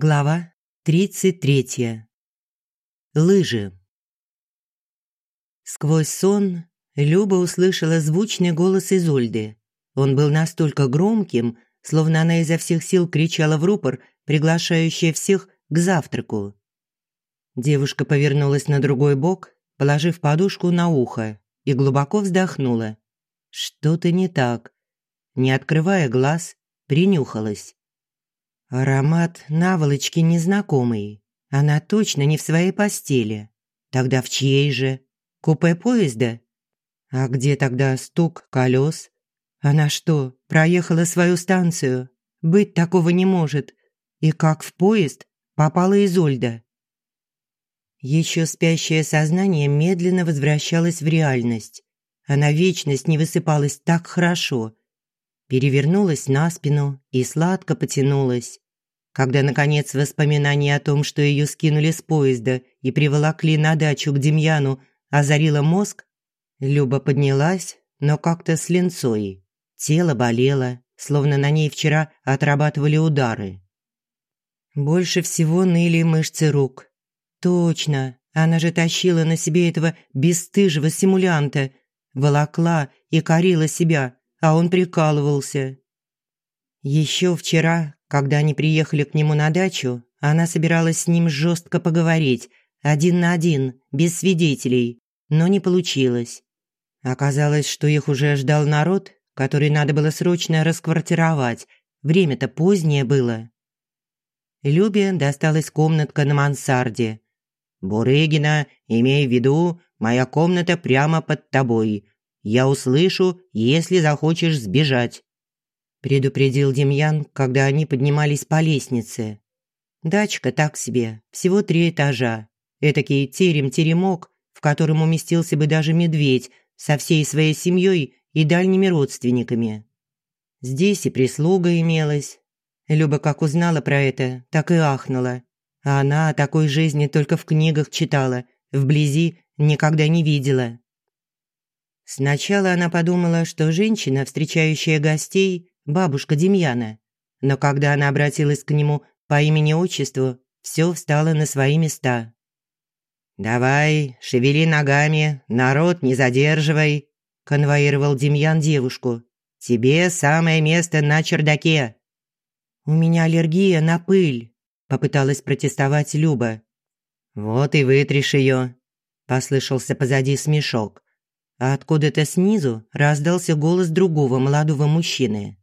Глава 33. Лыжи. Сквозь сон Люба услышала звучный голос Изольды. Он был настолько громким, словно она изо всех сил кричала в рупор, приглашающая всех к завтраку. Девушка повернулась на другой бок, положив подушку на ухо, и глубоко вздохнула. Что-то не так. Не открывая глаз, принюхалась. Аромат наволочки незнакомый. Она точно не в своей постели. Тогда в чьей же? Купе поезда? А где тогда стук колес? Она что, проехала свою станцию? Быть такого не может. И как в поезд попала Изольда? Еще спящее сознание медленно возвращалось в реальность. Она вечность не высыпалась так хорошо, перевернулась на спину и сладко потянулась. Когда, наконец, воспоминание о том, что ее скинули с поезда и приволокли на дачу к Демьяну, озарило мозг, Люба поднялась, но как-то с линцой. Тело болело, словно на ней вчера отрабатывали удары. Больше всего ныли мышцы рук. Точно, она же тащила на себе этого бесстыжего симулянта, волокла и корила себя, а он прикалывался. Еще вчера, когда они приехали к нему на дачу, она собиралась с ним жестко поговорить, один на один, без свидетелей, но не получилось. Оказалось, что их уже ждал народ, который надо было срочно расквартировать. Время-то позднее было. Любе досталась комнатка на мансарде. «Бурыгина, имей в виду, моя комната прямо под тобой. Я услышу, если захочешь сбежать», – предупредил Демьян, когда они поднимались по лестнице. Дачка так себе, всего три этажа. Этакий терем-теремок, в котором уместился бы даже медведь со всей своей семьей и дальними родственниками. Здесь и прислуга имелась. Люба как узнала про это, так и ахнула. А она о такой жизни только в книгах читала, вблизи никогда не видела. Сначала она подумала, что женщина, встречающая гостей, бабушка Демьяна. Но когда она обратилась к нему по имени-отчеству, все встало на свои места. «Давай, шевели ногами, народ не задерживай», – конвоировал Демьян девушку. «Тебе самое место на чердаке». «У меня аллергия на пыль», – попыталась протестовать Люба. «Вот и вытришь ее», – послышался позади смешок а откуда-то снизу раздался голос другого молодого мужчины.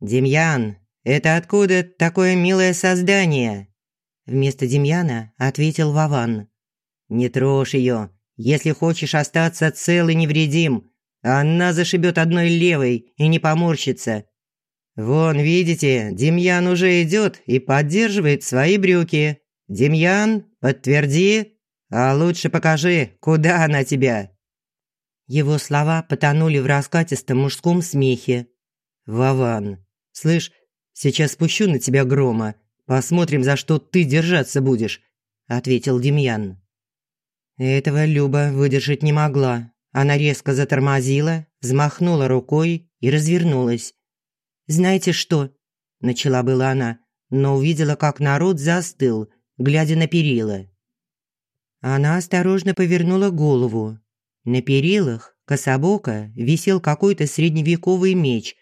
«Демьян, это откуда такое милое создание?» Вместо Демьяна ответил Вован. «Не трожь ее, если хочешь остаться цел и невредим. Она зашибет одной левой и не поморщится. Вон, видите, Демьян уже идет и поддерживает свои брюки. Демьян, подтверди, а лучше покажи, куда она тебя». Его слова потонули в раскатистом мужском смехе. «Вован, слышь, сейчас спущу на тебя грома. Посмотрим, за что ты держаться будешь», – ответил Демьян. Этого Люба выдержать не могла. Она резко затормозила, взмахнула рукой и развернулась. «Знаете что?» – начала была она, но увидела, как народ застыл, глядя на перила. Она осторожно повернула голову на перилах кособоко висел какой-то средневековый меч.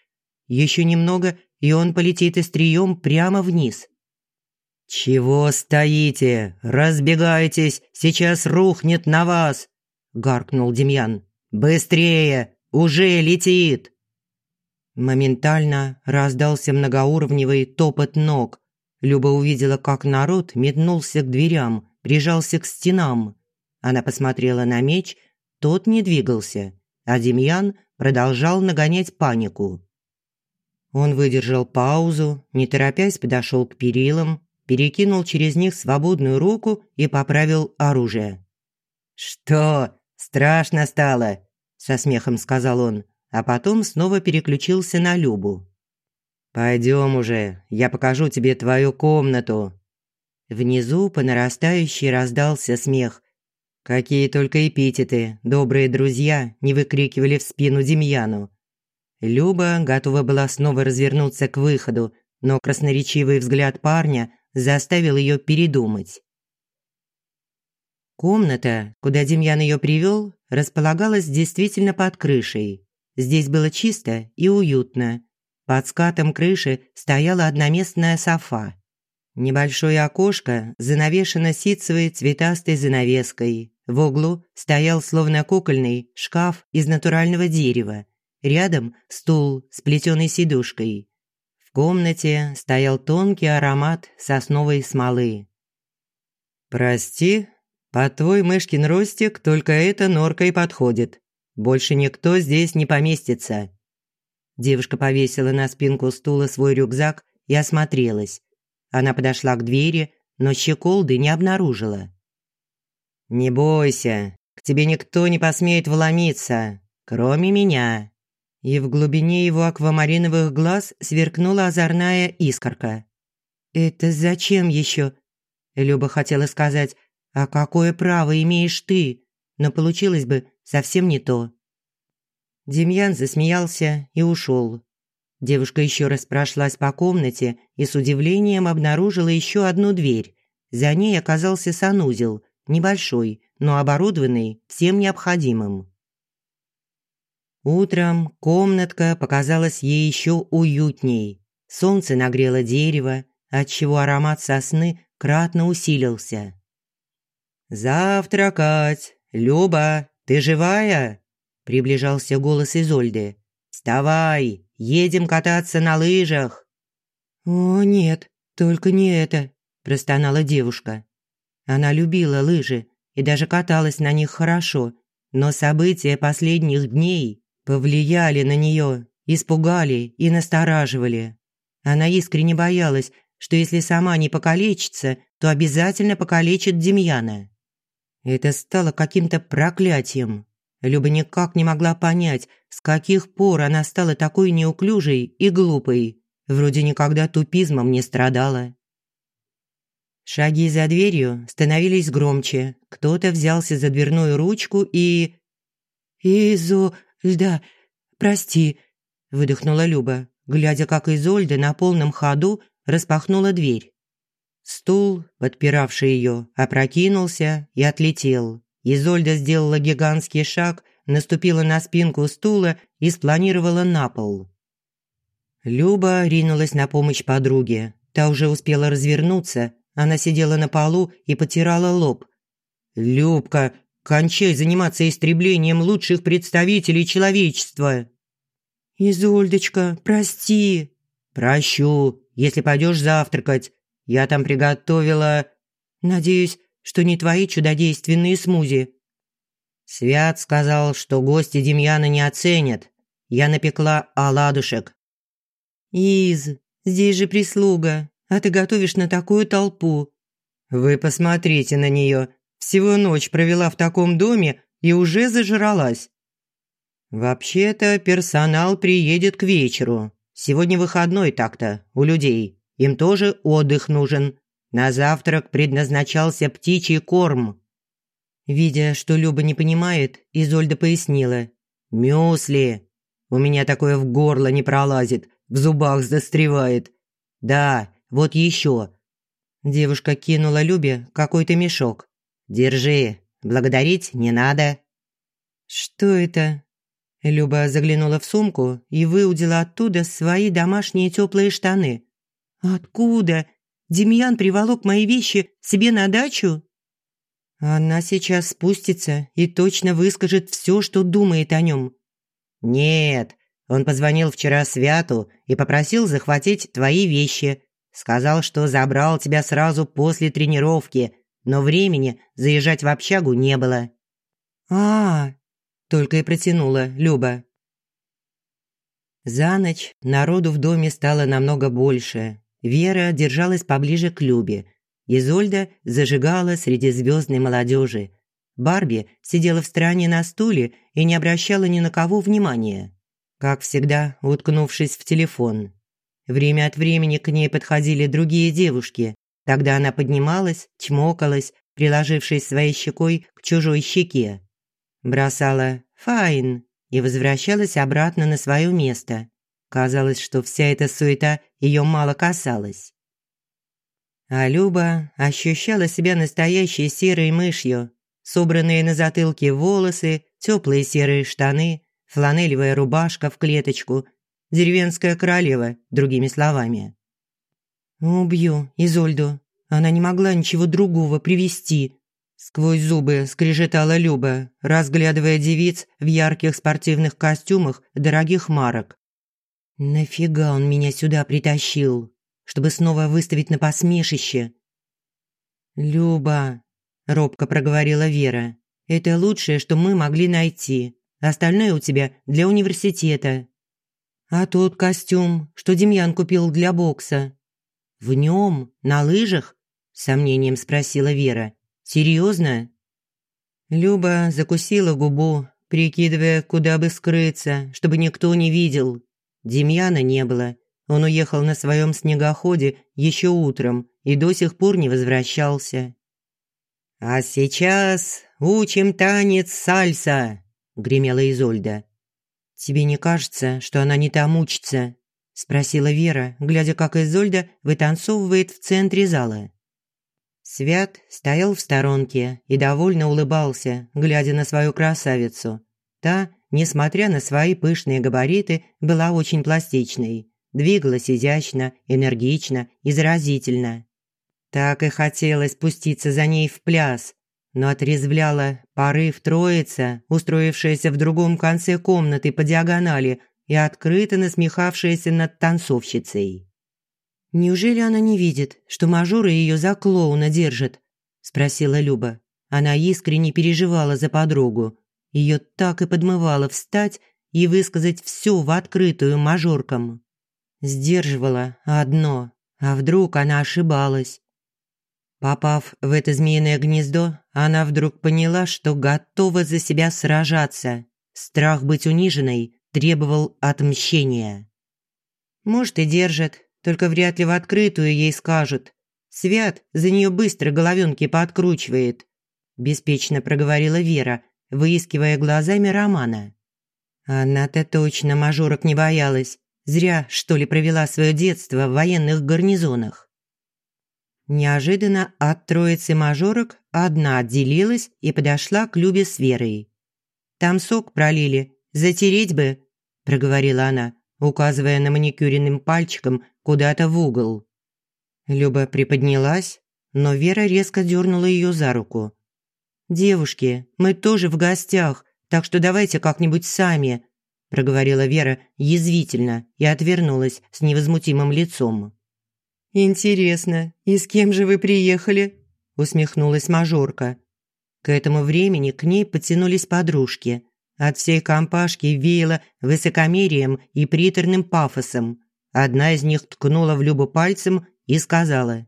Еще немного, и он полетит острием прямо вниз. «Чего стоите? Разбегайтесь, сейчас рухнет на вас!» – гаркнул Демьян. «Быстрее! Уже летит!» Моментально раздался многоуровневый топот ног. Люба увидела, как народ метнулся к дверям, прижался к стенам. Она посмотрела на меч – тот не двигался, а Демьян продолжал нагонять панику. Он выдержал паузу, не торопясь подошел к перилам, перекинул через них свободную руку и поправил оружие. «Что, страшно стало?» – со смехом сказал он, а потом снова переключился на Любу. «Пойдем уже, я покажу тебе твою комнату». Внизу по нарастающей раздался смех, Какие только эпитеты добрые друзья не выкрикивали в спину Демьяну. Люба готова была снова развернуться к выходу, но красноречивый взгляд парня заставил ее передумать. Комната, куда Демьян ее привел, располагалась действительно под крышей. Здесь было чисто и уютно. Под скатом крыши стояла одноместная софа. Небольшое окошко занавешено ситцевой цветастой занавеской. В углу стоял словно кукольный шкаф из натурального дерева. Рядом стул с плетеной сидушкой. В комнате стоял тонкий аромат сосновой смолы. «Прости, по твой мышкин ростик только эта норка и подходит. Больше никто здесь не поместится». Девушка повесила на спинку стула свой рюкзак и осмотрелась. Она подошла к двери, но щеколды не обнаружила. «Не бойся, к тебе никто не посмеет вломиться, кроме меня». И в глубине его аквамариновых глаз сверкнула озорная искорка. «Это зачем еще?» Люба хотела сказать, «А какое право имеешь ты?» Но получилось бы совсем не то. Демьян засмеялся и ушел. Девушка еще раз прошлась по комнате и с удивлением обнаружила еще одну дверь. За ней оказался санузел, небольшой, но оборудованный всем необходимым. Утром комнатка показалась ей еще уютней. Солнце нагрело дерево, отчего аромат сосны кратно усилился. «Завтракать! Люба, ты живая?» Приближался голос Изольды. «Вставай! Едем кататься на лыжах!» «О, нет, только не это!» – простонала девушка. Она любила лыжи и даже каталась на них хорошо, но события последних дней повлияли на нее, испугали и настораживали. Она искренне боялась, что если сама не покалечится, то обязательно покалечит Демьяна. Это стало каким-то проклятием. Люба никак не могла понять, с каких пор она стала такой неуклюжей и глупой. Вроде никогда тупизмом не страдала. Шаги за дверью становились громче. Кто-то взялся за дверную ручку и... «Изо... льда... прости...» – выдохнула Люба, глядя, как Изольда на полном ходу распахнула дверь. Стул, подпиравший ее, опрокинулся и отлетел. Изольда сделала гигантский шаг, наступила на спинку стула и спланировала на пол. Люба ринулась на помощь подруге. Та уже успела развернуться. Она сидела на полу и потирала лоб. «Любка, кончай заниматься истреблением лучших представителей человечества!» «Изольдочка, прости!» «Прощу, если пойдешь завтракать. Я там приготовила...» «Надеюсь, что не твои чудодейственные смузи». Свят сказал, что гости Демьяна не оценят. Я напекла оладушек. «Из, здесь же прислуга, а ты готовишь на такую толпу». «Вы посмотрите на нее. Всего ночь провела в таком доме и уже зажралась». «Вообще-то персонал приедет к вечеру. Сегодня выходной так-то у людей. Им тоже отдых нужен. На завтрак предназначался птичий корм. Видя, что Люба не понимает, Изольда пояснила. «Мюсли. У меня такое в горло не пролазит, в зубах застревает. Да, вот еще». Девушка кинула Любе какой-то мешок. «Держи, благодарить не надо». «Что это?» Люба заглянула в сумку и выудила оттуда свои домашние теплые штаны. «Откуда? Демьян приволок мои вещи себе на дачу? Она сейчас спустится и точно выскажет все, что думает о нем. Нет, он позвонил вчера Святу и попросил захватить твои вещи. Сказал, что забрал тебя сразу после тренировки, но времени заезжать в общагу не было. А, только и протянула Люба. За ночь народу в доме стало намного больше, Вера держалась поближе к Любе. Изольда зажигала среди звездной молодежи. Барби сидела в стороне на стуле и не обращала ни на кого внимания. Как всегда, уткнувшись в телефон. Время от времени к ней подходили другие девушки. Тогда она поднималась, чмокалась, приложившись своей щекой к чужой щеке. Бросала «файн» и возвращалась обратно на свое место. Казалось, что вся эта суета ее мало касалась. А Люба ощущала себя настоящей серой мышью. Собранные на затылке волосы, теплые серые штаны, фланелевая рубашка в клеточку, деревенская королева, другими словами. «Убью Изольду. Она не могла ничего другого привести. Сквозь зубы скрежетала Люба, разглядывая девиц в ярких спортивных костюмах дорогих марок. «Нафига он меня сюда притащил? Чтобы снова выставить на посмешище?» «Люба», – робко проговорила Вера, – «это лучшее, что мы могли найти. Остальное у тебя для университета». «А тот костюм, что Демьян купил для бокса?» «В нем? На лыжах?» – сомнением спросила Вера. «Серьезно?» Люба закусила губу, прикидывая, куда бы скрыться, чтобы никто не видел. Демьяна не было. Он уехал на своем снегоходе еще утром и до сих пор не возвращался. «А сейчас учим танец сальса», – гремела Изольда. «Тебе не кажется, что она не там учится?» – спросила Вера, глядя, как Изольда вытанцовывает в центре зала. Свят стоял в сторонке и довольно улыбался, глядя на свою красавицу. Та, несмотря на свои пышные габариты, была очень пластичной. Двигалась изящно, энергично и заразительно. Так и хотелось спуститься за ней в пляс, но отрезвляла порыв троица, устроившаяся в другом конце комнаты по диагонали и открыто насмехавшаяся над танцовщицей. «Неужели она не видит, что мажоры ее за клоуна держат?» – спросила Люба. Она искренне переживала за подругу. Ее так и подмывало встать и высказать все в открытую мажоркам. Сдерживала одно, а вдруг она ошибалась. Попав в это змеиное гнездо, она вдруг поняла, что готова за себя сражаться. Страх быть униженной требовал отмщения. «Может, и держит, только вряд ли в открытую ей скажут. Свят за нее быстро головенки подкручивает», – беспечно проговорила Вера, выискивая глазами Романа. Она-то точно мажорок не боялась. Зря, что ли, провела свое детство в военных гарнизонах. Неожиданно от троицы мажорок одна отделилась и подошла к Любе с Верой. «Там сок пролили, затереть бы», – проговорила она, указывая на маникюренным пальчиком куда-то в угол. Люба приподнялась, но Вера резко дернула ее за руку. «Девушки, мы тоже в гостях, так что давайте как-нибудь сами», проговорила Вера язвительно и отвернулась с невозмутимым лицом. «Интересно, и с кем же вы приехали?» усмехнулась мажорка. К этому времени к ней подтянулись подружки. От всей компашки веяло высокомерием и приторным пафосом. Одна из них ткнула в Любу пальцем и сказала.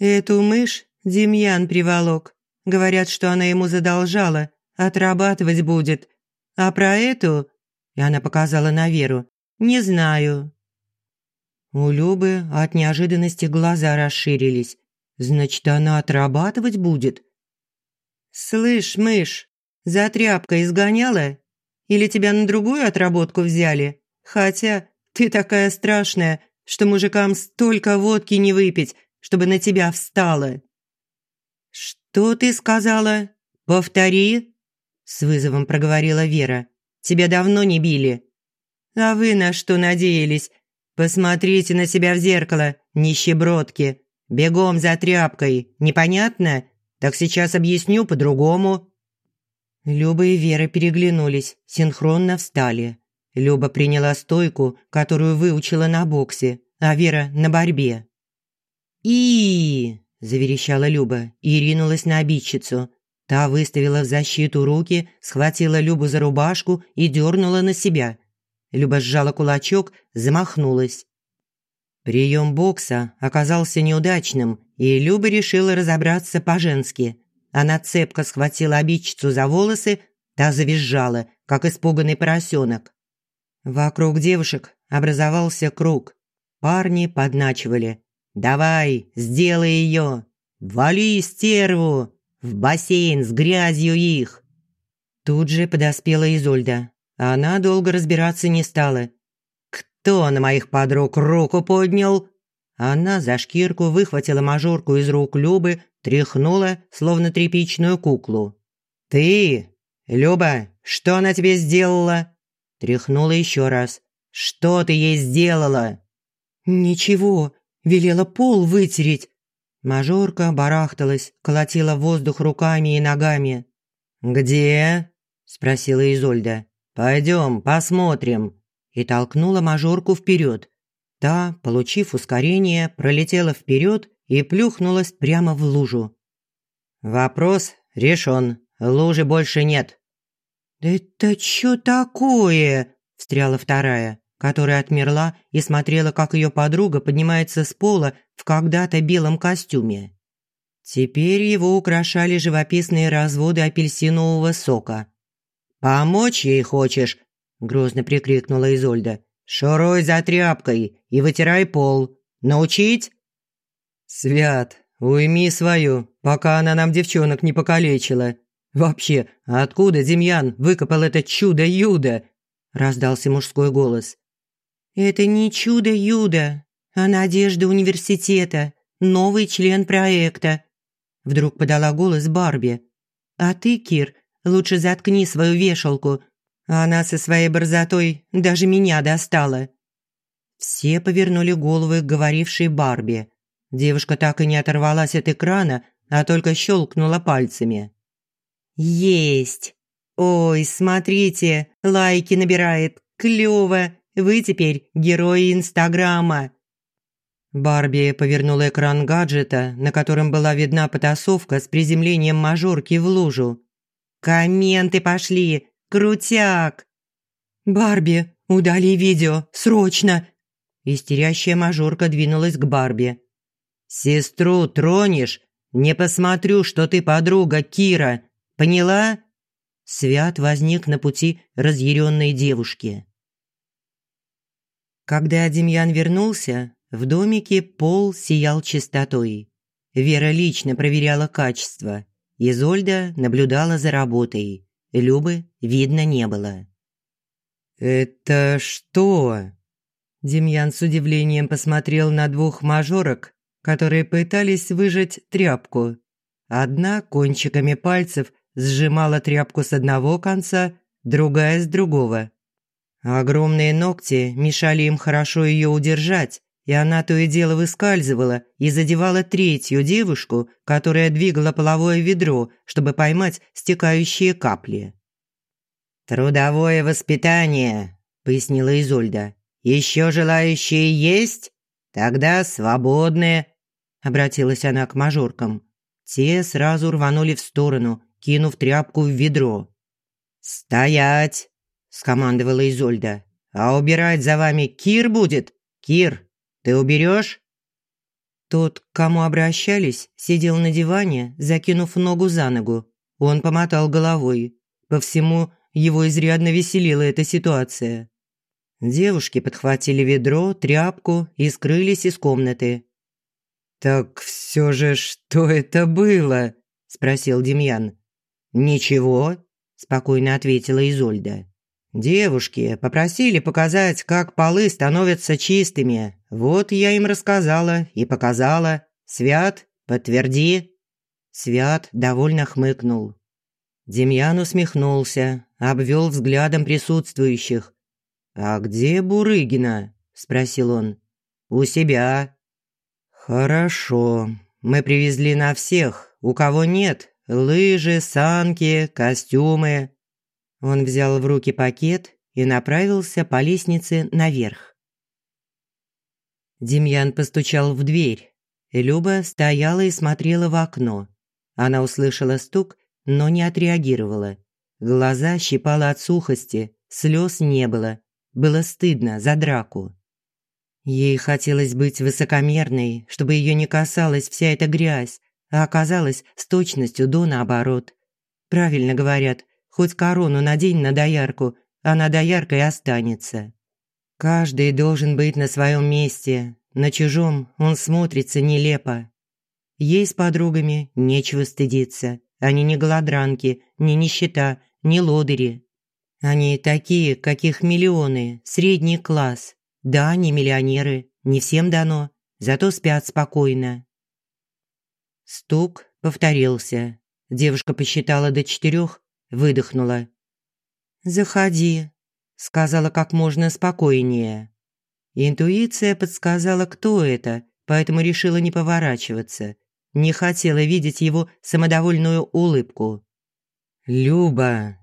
«Эту мышь Демьян приволок. Говорят, что она ему задолжала, отрабатывать будет. А про эту...» И она показала на Веру. «Не знаю». У Любы от неожиданности глаза расширились. «Значит, она отрабатывать будет?» «Слышь, мышь, за тряпкой изгоняла? Или тебя на другую отработку взяли? Хотя ты такая страшная, что мужикам столько водки не выпить, чтобы на тебя встала». «Что ты сказала? Повтори!» С вызовом проговорила Вера. «Тебя давно не били». «А вы на что надеялись? Посмотрите на себя в зеркало, нищебродки. Бегом за тряпкой, непонятно? Так сейчас объясню по-другому». Люба и Вера переглянулись, синхронно встали. Люба приняла стойку, которую выучила на боксе, а Вера – на борьбе. и заверещала Люба и ринулась на обидчицу. Та выставила в защиту руки, схватила Любу за рубашку и дернула на себя. Люба сжала кулачок, замахнулась. Прием бокса оказался неудачным, и Люба решила разобраться по-женски. Она цепко схватила обидчицу за волосы, та завизжала, как испуганный поросенок. Вокруг девушек образовался круг. Парни подначивали. «Давай, сделай ее! Вали стерву! В бассейн с грязью их!» Тут же подоспела Изольда. Она долго разбираться не стала. «Кто на моих подруг руку поднял?» Она за шкирку выхватила мажорку из рук Любы, тряхнула, словно тряпичную куклу. «Ты! Люба, что она тебе сделала?» Тряхнула еще раз. «Что ты ей сделала?» «Ничего, велела пол вытереть». Мажорка барахталась, колотила воздух руками и ногами. «Где?» – спросила Изольда. «Пойдем, посмотрим». И толкнула мажорку вперед. Та, получив ускорение, пролетела вперед и плюхнулась прямо в лужу. «Вопрос решен. Лужи больше нет». «Это что такое?» – встряла вторая, которая отмерла и смотрела, как ее подруга поднимается с пола в когда-то белом костюме. Теперь его украшали живописные разводы апельсинового сока. «Помочь ей хочешь?» – грозно прикрикнула Изольда. «Шуруй за тряпкой и вытирай пол. Научить?» «Свят, уйми свою, пока она нам девчонок не покалечила. Вообще, откуда Демьян выкопал это чудо-юдо?» – раздался мужской голос. «Это не чудо-юдо, а надежда университета, новый член проекта», – вдруг подала голос Барби. «А ты, Кир, лучше заткни свою вешалку она со своей борзотой даже меня достала. Все повернули головы к говорившей Барби. Девушка так и не оторвалась от экрана, а только щелкнула пальцами. «Есть! Ой, смотрите, лайки набирает, клёво! Вы теперь герои Инстаграма!» Барби повернула экран гаджета, на котором была видна потасовка с приземлением мажорки в лужу. «Комменты пошли! Крутяк!» «Барби, удали видео, срочно!» Истерящая мажорка двинулась к Барби. «Сестру тронешь? Не посмотрю, что ты подруга Кира. Поняла?» Свят возник на пути разъяренной девушки. Когда Демьян вернулся, в домике пол сиял чистотой. Вера лично проверяла качество. Изольда наблюдала за работой. Любы видно не было. «Это что?» Демьян с удивлением посмотрел на двух мажорок, которые пытались выжать тряпку. Одна кончиками пальцев сжимала тряпку с одного конца, другая с другого. Огромные ногти мешали им хорошо ее удержать, и она то и дело выскальзывала и задевала третью девушку, которая двигала половое ведро, чтобы поймать стекающие капли. «Трудовое воспитание», – пояснила Изольда. «Еще желающие есть? Тогда свободные», – обратилась она к мажоркам. Те сразу рванули в сторону, кинув тряпку в ведро. «Стоять!» – скомандовала Изольда. «А убирать за вами Кир будет? Кир, ты уберешь?» Тот, к кому обращались, сидел на диване, закинув ногу за ногу. Он помотал головой. По всему его изрядно веселила эта ситуация. Девушки подхватили ведро, тряпку и скрылись из комнаты. «Так все же что это было?» – спросил Демьян. «Ничего», – спокойно ответила Изольда. Девушки попросили показать, как полы становятся чистыми. Вот я им рассказала и показала. Свят, подтверди. Свят довольно хмыкнул. Демьян усмехнулся, обвел взглядом присутствующих. «А где Бурыгина?» – спросил он. «У себя». «Хорошо. Мы привезли на всех. У кого нет, лыжи, санки, костюмы. Он взял в руки пакет и направился по лестнице наверх. Демьян постучал в дверь. Люба стояла и смотрела в окно. Она услышала стук, но не отреагировала. Глаза щипала от сухости, слез не было. Было стыдно за драку. Ей хотелось быть высокомерной, чтобы ее не касалась вся эта грязь, а оказалась с точностью до наоборот. Правильно говорят, Хоть корону надень на доярку, она дояркой останется. Каждый должен быть на своем месте. На чужом он смотрится нелепо. Ей с подругами нечего стыдиться. Они не голодранки, не нищета, не лодыри. Они такие, каких миллионы, средний класс. Да, не миллионеры, не всем дано. зато спят спокойно. Стук повторился. Девушка посчитала до четырех, выдохнула. «Заходи», – сказала как можно спокойнее. Интуиция подсказала, кто это, поэтому решила не поворачиваться. Не хотела видеть его самодовольную улыбку. «Люба!»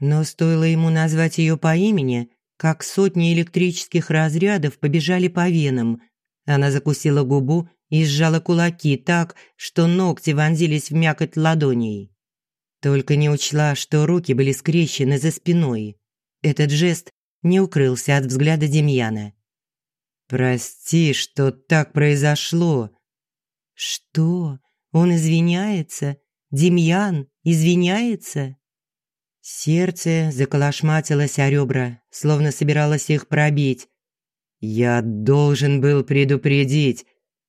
Но стоило ему назвать ее по имени, как сотни электрических разрядов побежали по венам. Она закусила губу и сжала кулаки так, что ногти вонзились в мякоть ладоней. Только не учла, что руки были скрещены за спиной. Этот жест не укрылся от взгляда Демьяна. «Прости, что так произошло». «Что? Он извиняется? Демьян извиняется?» Сердце заколошматилось о ребра, словно собиралось их пробить. «Я должен был предупредить.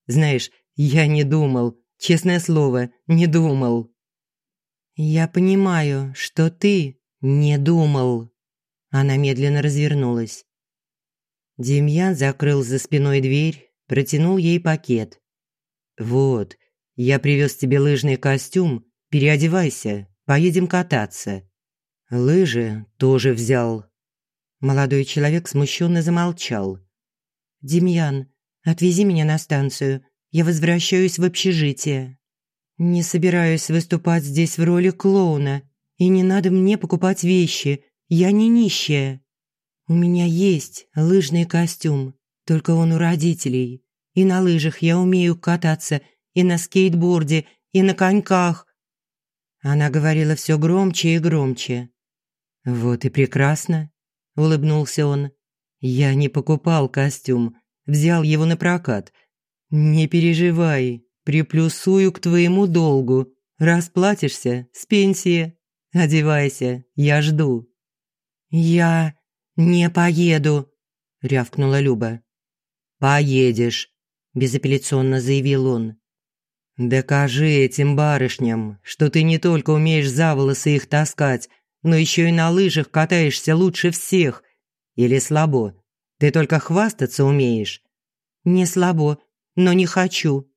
Знаешь, я не думал, честное слово, не думал». «Я понимаю, что ты не думал». Она медленно развернулась. Демьян закрыл за спиной дверь, протянул ей пакет. «Вот, я привез тебе лыжный костюм, переодевайся, поедем кататься». Лыжи тоже взял. Молодой человек смущенно замолчал. «Демьян, отвези меня на станцию. Я возвращаюсь в общежитие. Не собираюсь выступать здесь в роли клоуна. И не надо мне покупать вещи. Я не нищая. У меня есть лыжный костюм, только он у родителей. И на лыжах я умею кататься, и на скейтборде, и на коньках». Она говорила все громче и громче. «Вот и прекрасно», – улыбнулся он. «Я не покупал костюм, взял его на прокат. Не переживай, приплюсую к твоему долгу. Расплатишься с пенсии. Одевайся, я жду». «Я не поеду», – рявкнула Люба. «Поедешь», – безапелляционно заявил он. «Докажи этим барышням, что ты не только умеешь за волосы их таскать, но еще и на лыжах катаешься лучше всех. Или слабо? Ты только хвастаться умеешь?» «Не слабо, но не хочу».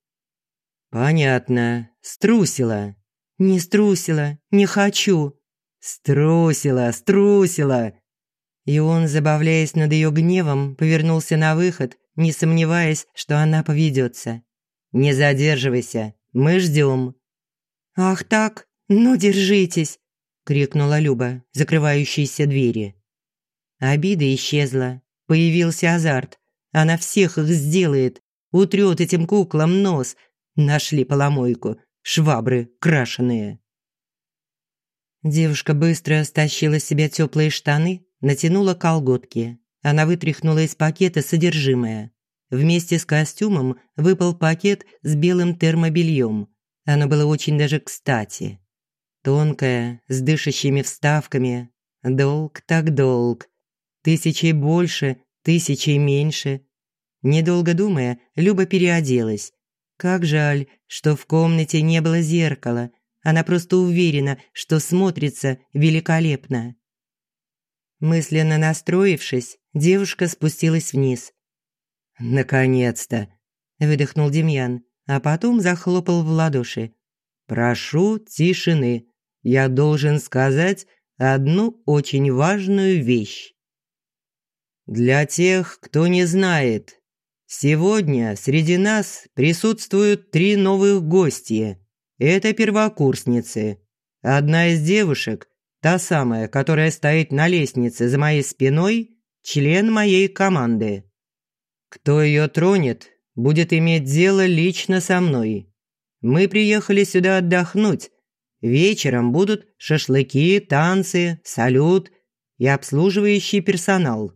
«Понятно. Струсила». «Не струсила, не хочу». «Струсила, струсила». И он, забавляясь над ее гневом, повернулся на выход, не сомневаясь, что она поведется. «Не задерживайся, мы ждем». «Ах так? Ну, держитесь!» – крикнула Люба, закрывающейся двери. Обида исчезла, появился азарт. Она всех их сделает, утрет этим куклам нос. Нашли поломойку, швабры крашеные. Девушка быстро стащила с себя теплые штаны, натянула колготки. Она вытряхнула из пакета содержимое. Вместе с костюмом выпал пакет с белым термобельем. Оно было очень даже кстати. Тонкая, с дышащими вставками. Долг так долг. Тысячи больше, тысячи меньше. Недолго думая, Люба переоделась. Как жаль, что в комнате не было зеркала. Она просто уверена, что смотрится великолепно. Мысленно настроившись, девушка спустилась вниз. «Наконец-то!» – выдохнул Демьян, а потом захлопал в ладоши. «Прошу тишины я должен сказать одну очень важную вещь. Для тех, кто не знает, сегодня среди нас присутствуют три новых гостья. Это первокурсницы. Одна из девушек, та самая, которая стоит на лестнице за моей спиной, член моей команды. Кто ее тронет, будет иметь дело лично со мной. Мы приехали сюда отдохнуть, Вечером будут шашлыки, танцы, салют и обслуживающий персонал.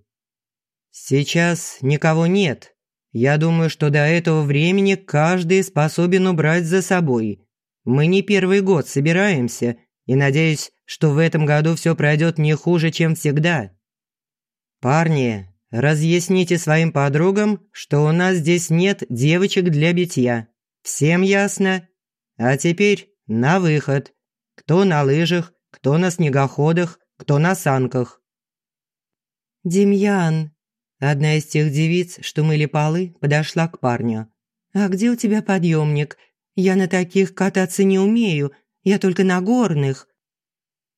Сейчас никого нет. Я думаю, что до этого времени каждый способен убрать за собой. Мы не первый год собираемся, и надеюсь, что в этом году все пройдет не хуже, чем всегда. Парни, разъясните своим подругам, что у нас здесь нет девочек для битья. Всем ясно? А теперь на выход. Кто на лыжах, кто на снегоходах, кто на санках. «Демьян!» Одна из тех девиц, что мыли полы, подошла к парню. «А где у тебя подъемник? Я на таких кататься не умею, я только на горных».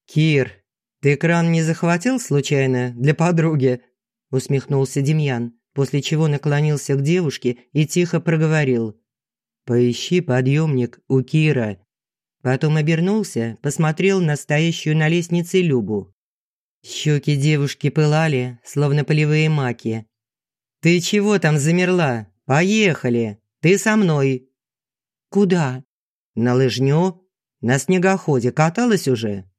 «Кир, ты кран не захватил случайно для подруги?» усмехнулся Демьян, после чего наклонился к девушке и тихо проговорил. «Поищи подъемник у Кира». Потом обернулся, посмотрел на стоящую на лестнице Любу. Щеки девушки пылали, словно полевые маки. «Ты чего там замерла? Поехали! Ты со мной!» «Куда?» «На лыжню. На снегоходе каталась уже?»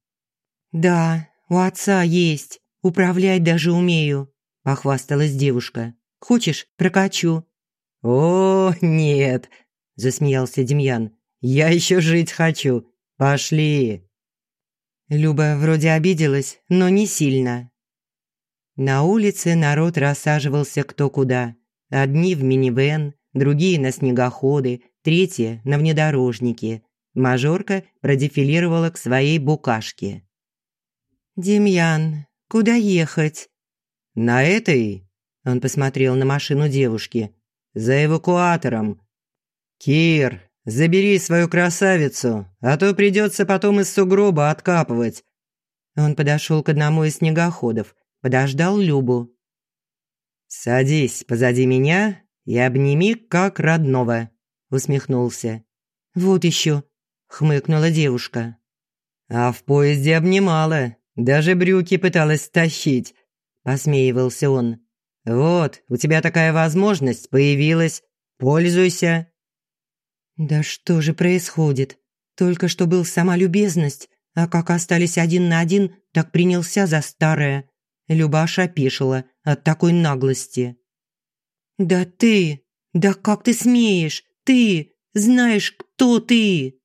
«Да, у отца есть. Управлять даже умею», – похвасталась девушка. «Хочешь, прокачу?» «О, нет!» – засмеялся Демьян. «Я еще жить хочу. Пошли!» Люба вроде обиделась, но не сильно. На улице народ рассаживался кто куда. Одни в минивэн, другие на снегоходы, третьи на внедорожники. Мажорка продефилировала к своей букашке. «Демьян, куда ехать?» «На этой?» – он посмотрел на машину девушки. «За эвакуатором». «Кир, Забери свою красавицу, а то придется потом из сугроба откапывать». Он подошел к одному из снегоходов, подождал Любу. «Садись позади меня и обними как родного», – усмехнулся. «Вот еще», – хмыкнула девушка. «А в поезде обнимала, даже брюки пыталась стащить», – посмеивался он. «Вот, у тебя такая возможность появилась, пользуйся». Да что же происходит? Только что был сама любезность, а как остались один на один, так принялся за старое. Любаша опешила от такой наглости. «Да ты! Да как ты смеешь? Ты! Знаешь, кто ты?»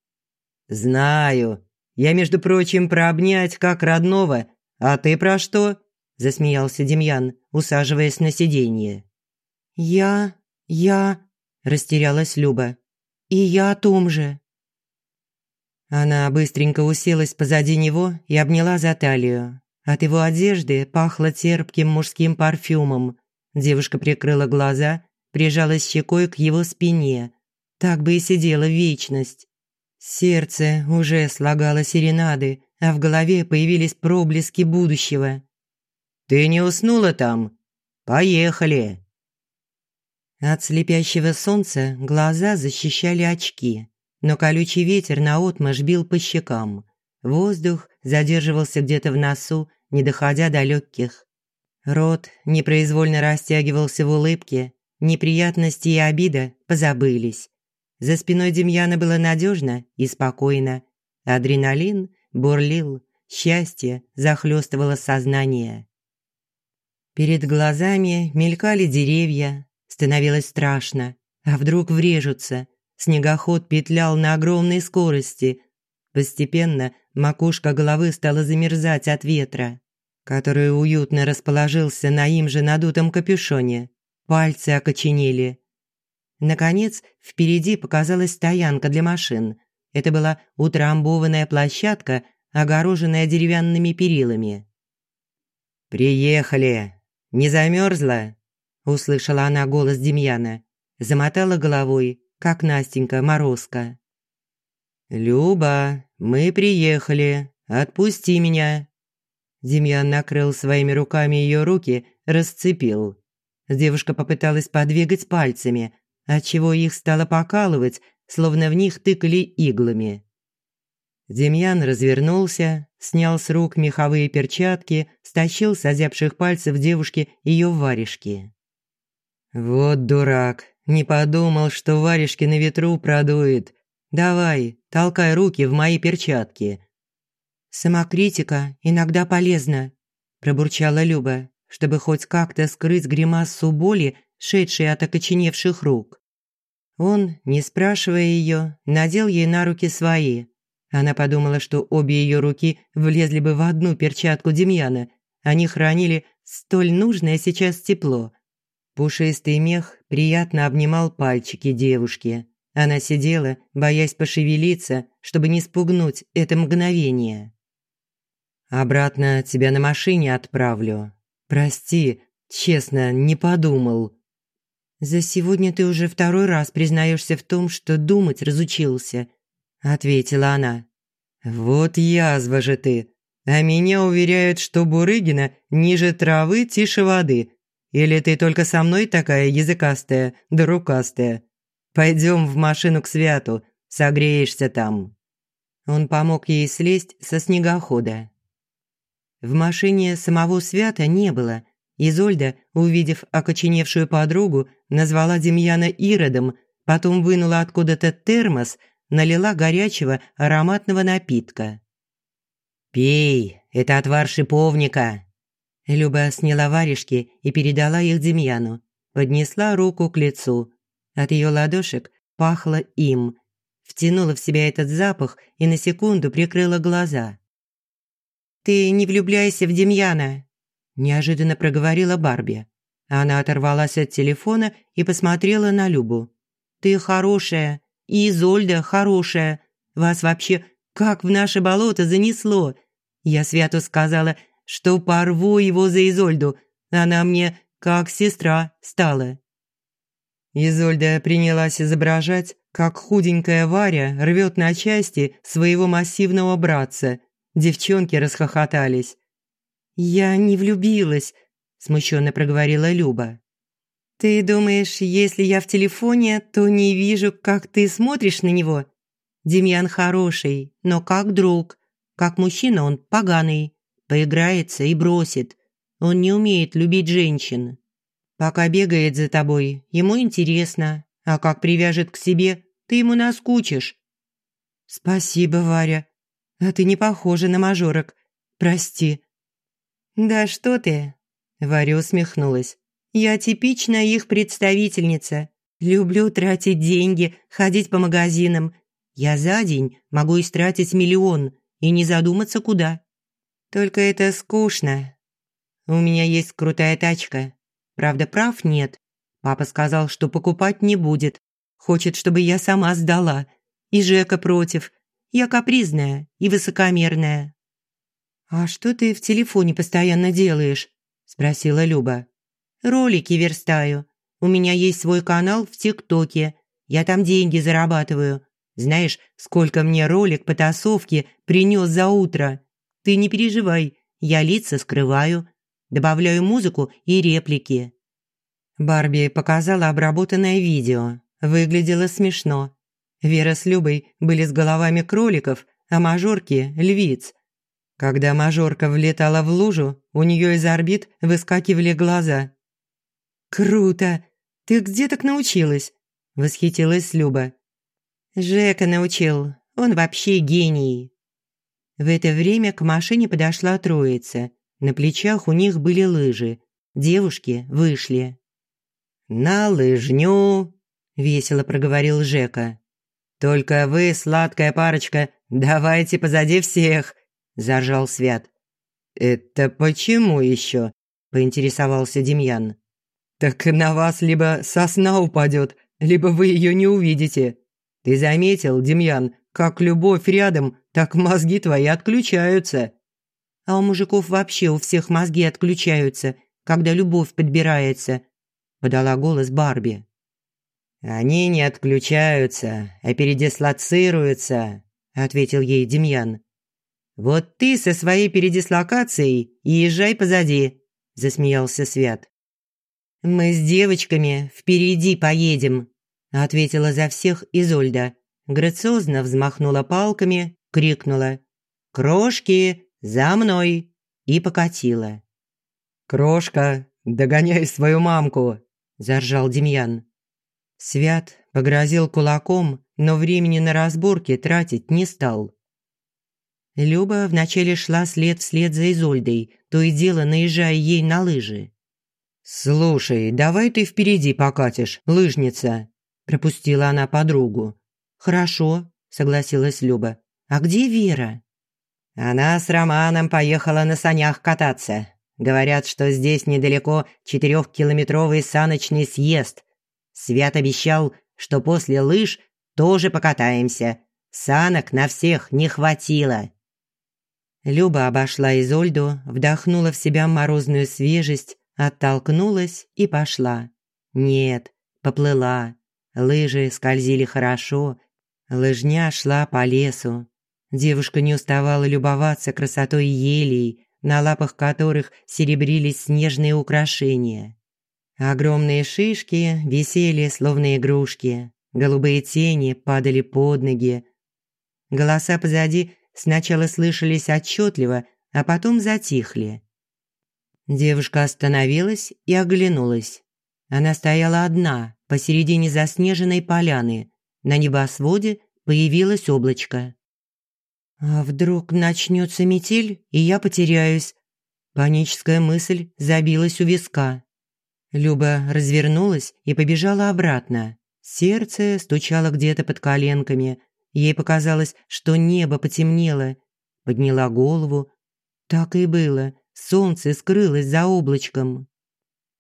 «Знаю. Я, между прочим, про обнять как родного. А ты про что?» – засмеялся Демьян, усаживаясь на сиденье. «Я... я...» – растерялась Люба. И я о том же». Она быстренько уселась позади него и обняла за талию. От его одежды пахло терпким мужским парфюмом. Девушка прикрыла глаза, прижалась щекой к его спине. Так бы и сидела вечность. Сердце уже слагало серенады, а в голове появились проблески будущего. «Ты не уснула там? Поехали!» От слепящего солнца глаза защищали очки, но колючий ветер наотмашь бил по щекам. Воздух задерживался где-то в носу, не доходя до легких. Рот непроизвольно растягивался в улыбке, неприятности и обида позабылись. За спиной Демьяна было надежно и спокойно. Адреналин бурлил, счастье захлестывало сознание. Перед глазами мелькали деревья, Становилось страшно. А вдруг врежутся? Снегоход петлял на огромной скорости. Постепенно макушка головы стала замерзать от ветра, который уютно расположился на им же надутом капюшоне. Пальцы окоченели. Наконец, впереди показалась стоянка для машин. Это была утрамбованная площадка, огороженная деревянными перилами. «Приехали! Не замерзла?» Услышала она голос Демьяна. Замотала головой, как Настенька Морозко. «Люба, мы приехали. Отпусти меня». Демьян накрыл своими руками ее руки, расцепил. Девушка попыталась подвигать пальцами, отчего их стало покалывать, словно в них тыкали иглами. Демьян развернулся, снял с рук меховые перчатки, стащил с озябших пальцев девушки ее варежки. «Вот дурак, не подумал, что варежки на ветру продует. Давай, толкай руки в мои перчатки». «Самокритика иногда полезна», – пробурчала Люба, чтобы хоть как-то скрыть гримасу боли, шедшей от окоченевших рук. Он, не спрашивая ее, надел ей на руки свои. Она подумала, что обе ее руки влезли бы в одну перчатку Демьяна. Они хранили столь нужное сейчас тепло – Пушистый мех приятно обнимал пальчики девушки. Она сидела, боясь пошевелиться, чтобы не спугнуть это мгновение. «Обратно тебя на машине отправлю. Прости, честно, не подумал». «За сегодня ты уже второй раз признаешься в том, что думать разучился», – ответила она. «Вот язва же ты! А меня уверяют, что Бурыгина ниже травы, тише воды. Или ты только со мной такая языкастая да рукастая? Пойдем в машину к Святу, согреешься там». Он помог ей слезть со снегохода. В машине самого Свята не было. Изольда, увидев окоченевшую подругу, назвала Демьяна Иродом, потом вынула откуда-то термос, налила горячего ароматного напитка. «Пей, это отвар шиповника!» Люба сняла варежки и передала их Демьяну. Поднесла руку к лицу. От ее ладошек пахло им. Втянула в себя этот запах и на секунду прикрыла глаза. «Ты не влюбляйся в Демьяна», – неожиданно проговорила Барби. Она оторвалась от телефона и посмотрела на Любу. «Ты хорошая, и Изольда хорошая. Вас вообще как в наше болото занесло. Я Святу сказала, что порву его за Изольду. Она мне как сестра стала». Изольда принялась изображать, как худенькая Варя рвет на части своего массивного братца – Девчонки расхохотались. «Я не влюбилась», – смущенно проговорила Люба. «Ты думаешь, если я в телефоне, то не вижу, как ты смотришь на него? Демьян хороший, но как друг. Как мужчина он поганый. Поиграется и бросит. Он не умеет любить женщин. Пока бегает за тобой, ему интересно, а как привяжет к себе, ты ему наскучишь». «Спасибо, Варя», а ты не похожа на мажорок. Прости». «Да что ты?» Варя усмехнулась. «Я типичная их представительница. Люблю тратить деньги, ходить по магазинам. Я за день могу истратить миллион и не задуматься куда. Только это скучно. У меня есть крутая тачка. Правда, прав нет. Папа сказал, что покупать не будет. Хочет, чтобы я сама сдала. И Жека против. Я капризная и высокомерная». «А что ты в телефоне постоянно делаешь?» – спросила Люба. «Ролики верстаю. У меня есть свой канал в ТикТоке. Я там деньги зарабатываю. Знаешь, сколько мне ролик по тасовке принес за утро? Ты не переживай, я лица скрываю. Добавляю музыку и реплики». Барби показала обработанное видео. Выглядело смешно. Вера с Любой были с головами кроликов, а мажорки – львиц. Когда мажорка влетала в лужу, у нее из орбит выскакивали глаза. «Круто! Ты где так научилась?» – восхитилась Люба. «Жека научил. Он вообще гений». В это время к машине подошла троица. На плечах у них были лыжи. Девушки вышли. «На лыжню!» – весело проговорил Жека. «Только вы, сладкая парочка, давайте позади всех!» – заржал Свят. «Это почему еще?» – поинтересовался Демьян. «Так на вас либо сосна упадет, либо вы ее не увидите. Ты заметил, Демьян, как любовь рядом, так мозги твои отключаются». «А у мужиков вообще у всех мозги отключаются, когда любовь подбирается», – подала голос Барби. «Они не отключаются, а передислоцируются», – ответил ей Демьян. «Вот ты со своей передислокацией езжай позади», – засмеялся Свят. «Мы с девочками впереди поедем», – ответила за всех Изольда. Грациозно взмахнула палками, крикнула «Крошки, за мной!» и покатила. «Крошка, догоняй свою мамку!» – заржал Демьян. Свят погрозил кулаком, но времени на разборки тратить не стал. Люба вначале шла след вслед за Изольдой, то и дело наезжая ей на лыжи. «Слушай, давай ты впереди покатишь, лыжница», – пропустила она подругу. «Хорошо», – согласилась Люба. «А где Вера?» «Она с Романом поехала на санях кататься. Говорят, что здесь недалеко четырехкилометровый саночный съезд. Свят обещал, что после лыж тоже покатаемся. Санок на всех не хватило. Люба обошла Изольду, вдохнула в себя морозную свежесть, оттолкнулась и пошла. Нет, поплыла. Лыжи скользили хорошо. Лыжня шла по лесу. Девушка не уставала любоваться красотой елей, на лапах которых серебрились снежные украшения. Огромные шишки висели, словно игрушки. Голубые тени падали под ноги. Голоса позади сначала слышались отчетливо, а потом затихли. Девушка остановилась и оглянулась. Она стояла одна посередине заснеженной поляны. На небосводе появилось облачко. «А вдруг начнется метель, и я потеряюсь?» Паническая мысль забилась у виска. Люба развернулась и побежала обратно. Сердце стучало где-то под коленками. Ей показалось, что небо потемнело. Подняла голову. Так и было. Солнце скрылось за облачком.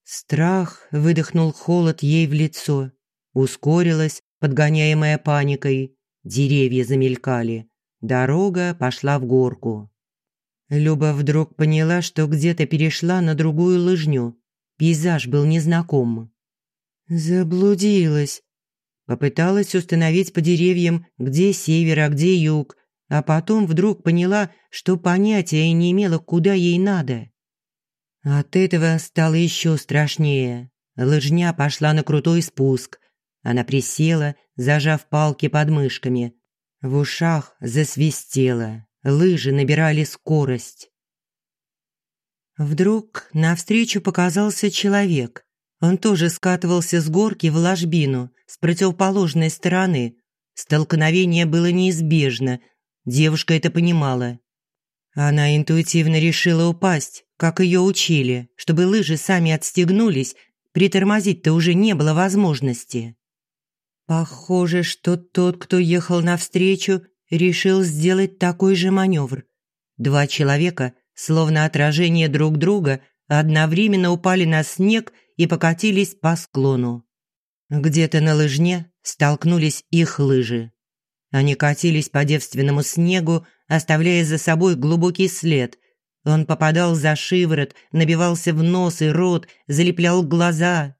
Страх выдохнул холод ей в лицо. Ускорилась, подгоняемая паникой. Деревья замелькали. Дорога пошла в горку. Люба вдруг поняла, что где-то перешла на другую лыжню. Пейзаж был незнаком. Заблудилась. Попыталась установить по деревьям, где север, а где юг, а потом вдруг поняла, что понятия не имела, куда ей надо. От этого стало еще страшнее. Лыжня пошла на крутой спуск. Она присела, зажав палки под мышками. В ушах засвистело. Лыжи набирали скорость. Вдруг навстречу показался человек. Он тоже скатывался с горки в ложбину с противоположной стороны. Столкновение было неизбежно. Девушка это понимала. Она интуитивно решила упасть, как ее учили, чтобы лыжи сами отстегнулись, притормозить-то уже не было возможности. Похоже, что тот, кто ехал навстречу, решил сделать такой же маневр. Два человека, словно отражение друг друга, одновременно упали на снег и покатились по склону. Где-то на лыжне столкнулись их лыжи. Они катились по девственному снегу, оставляя за собой глубокий след. Он попадал за шиворот, набивался в нос и рот, залеплял глаза.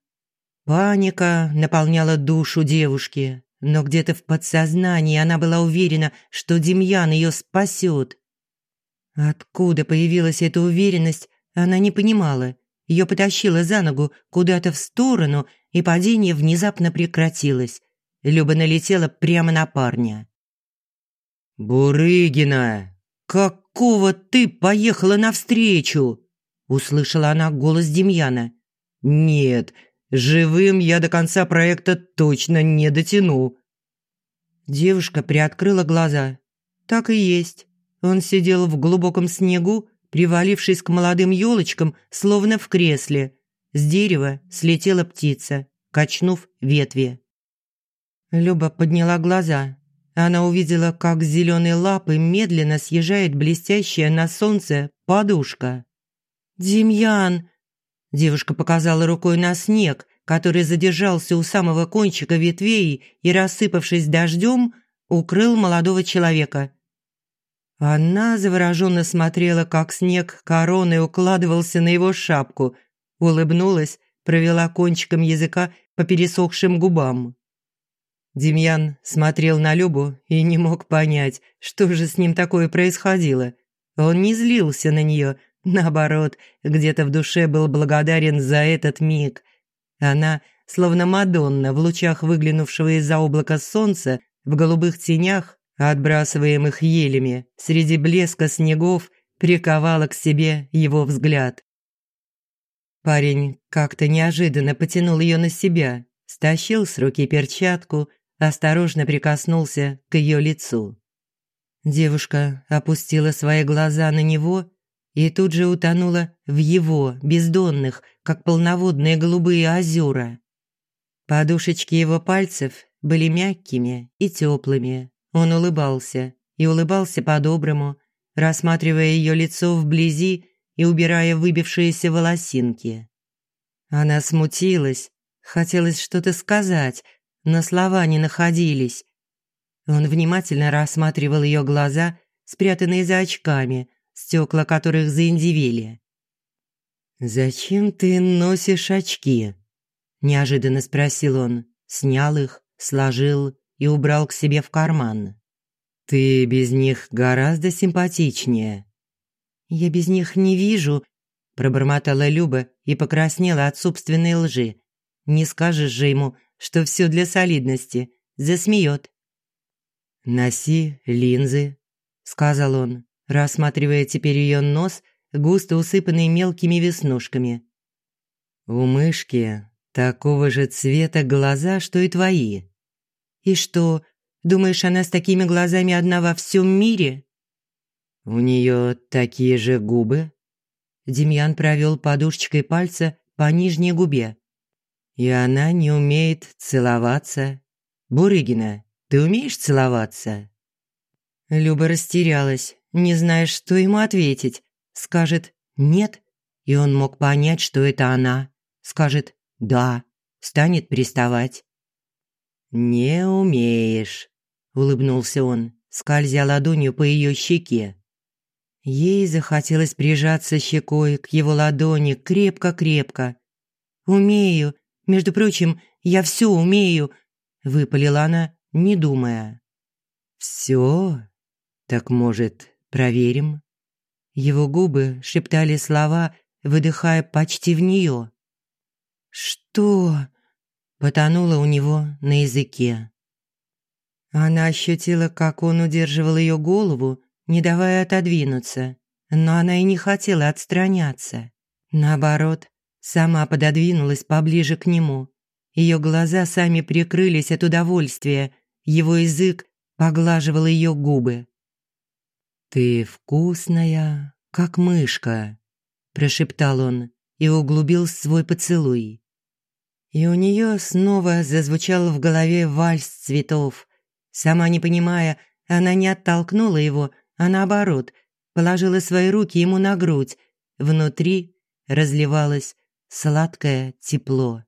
Паника наполняла душу девушки, но где-то в подсознании она была уверена, что Демьян ее спасет. Откуда появилась эта уверенность, она не понимала. Ее потащило за ногу куда-то в сторону, и падение внезапно прекратилось. Люба налетела прямо на парня. «Бурыгина, какого ты поехала навстречу?» Услышала она голос Демьяна. «Нет, живым я до конца проекта точно не дотяну». Девушка приоткрыла глаза. Так и есть. Он сидел в глубоком снегу, привалившись к молодым елочкам, словно в кресле. С дерева слетела птица, качнув ветви. Люба подняла глаза. Она увидела, как с зеленой лапы медленно съезжает блестящая на солнце подушка. «Демьян!» Девушка показала рукой на снег, который задержался у самого кончика ветвей и, рассыпавшись дождем, укрыл молодого человека. Она завороженно смотрела, как снег короной укладывался на его шапку, улыбнулась, провела кончиком языка по пересохшим губам. Демьян смотрел на Любу и не мог понять, что же с ним такое происходило. Он не злился на нее, наоборот, где-то в душе был благодарен за этот миг. Она, словно Мадонна в лучах выглянувшего из-за облака солнца, в голубых тенях, отбрасываемых елями, среди блеска снегов, приковала к себе его взгляд. Парень как-то неожиданно потянул ее на себя, стащил с руки перчатку, осторожно прикоснулся к ее лицу. Девушка опустила свои глаза на него и тут же утонула в его, бездонных, как полноводные голубые озера. Подушечки его пальцев были мягкими и теплыми. Он улыбался, и улыбался по-доброму, рассматривая ее лицо вблизи и убирая выбившиеся волосинки. Она смутилась, хотелось что-то сказать, но слова не находились. Он внимательно рассматривал ее глаза, спрятанные за очками, стекла которых заиндивели. «Зачем ты носишь очки?» неожиданно спросил он, снял их, сложил и убрал к себе в карман. Ты без них гораздо симпатичнее. Я без них не вижу, пробормотала Люба и покраснела от собственной лжи. Не скажешь же ему, что все для солидности. Засмеет. «Носи линзы», – сказал он, рассматривая теперь ее нос, густо усыпанный мелкими веснушками. «У мышки такого же цвета глаза, что и твои». «И что, думаешь, она с такими глазами одна во всем мире?» «У нее такие же губы?» Демьян провел подушечкой пальца по нижней губе. «И она не умеет целоваться. Бурыгина, ты умеешь целоваться?» Люба растерялась, не зная, что ему ответить. Скажет «нет», и он мог понять, что это она. Скажет «да», станет приставать. «Не умеешь», – улыбнулся он, скользя ладонью по ее щеке. Ей захотелось прижаться щекой к его ладони крепко-крепко. «Умею. Между прочим, я все умею», – выпалила она, не думая. «Все? Так, может, проверим?» Его губы шептали слова, выдыхая почти в нее. «Что?» – потонуло у него на языке. Она ощутила, как он удерживал ее голову, не давая отодвинуться, но она и не хотела отстраняться. Наоборот, сама пододвинулась поближе к нему. Ее глаза сами прикрылись от удовольствия, его язык поглаживал ее губы. «Ты вкусная, как мышка», – прошептал он и углубил свой поцелуй. И у нее снова зазвучал в голове вальс цветов. Сама не понимая, она не оттолкнула его, а наоборот, положила свои руки ему на грудь. Внутри разливалось сладкое тепло.